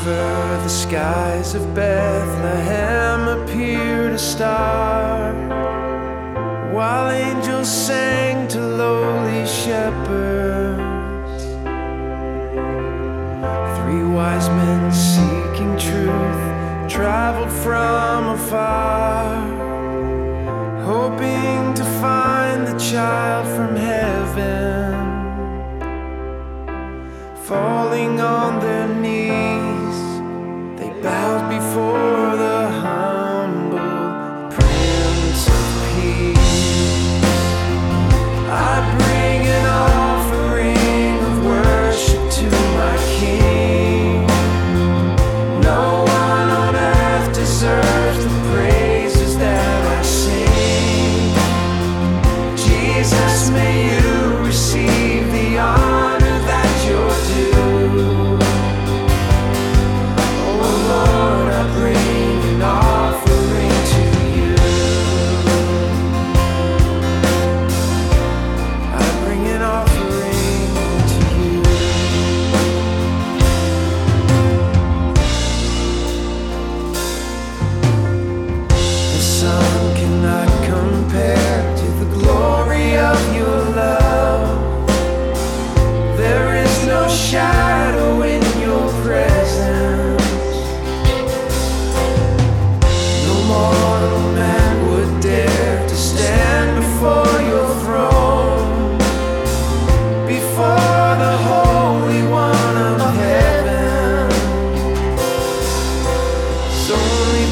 over the skies of Bethlehem appeared a star, while angels sang to lowly shepherds. Three wise men seeking truth traveled from afar, hoping to find the child from heaven, falling on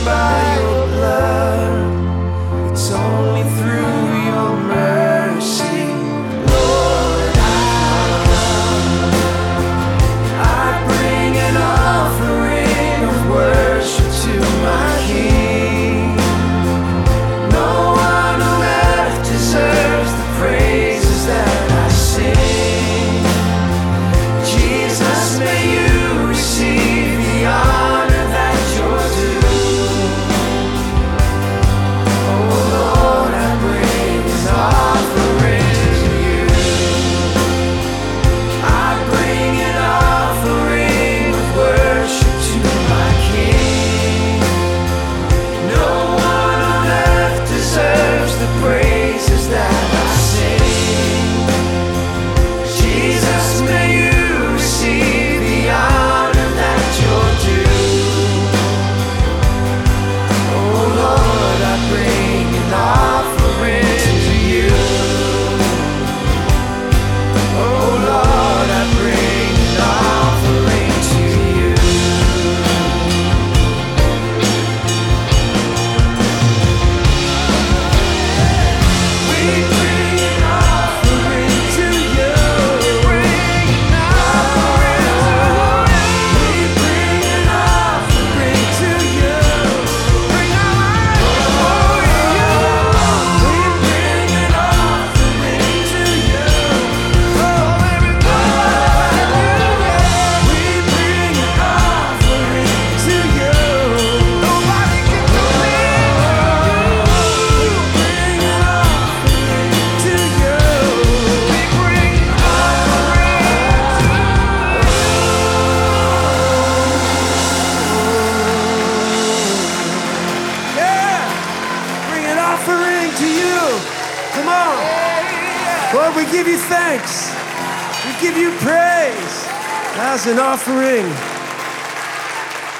Bye. Lord, we give you thanks. We give you praise as an offering.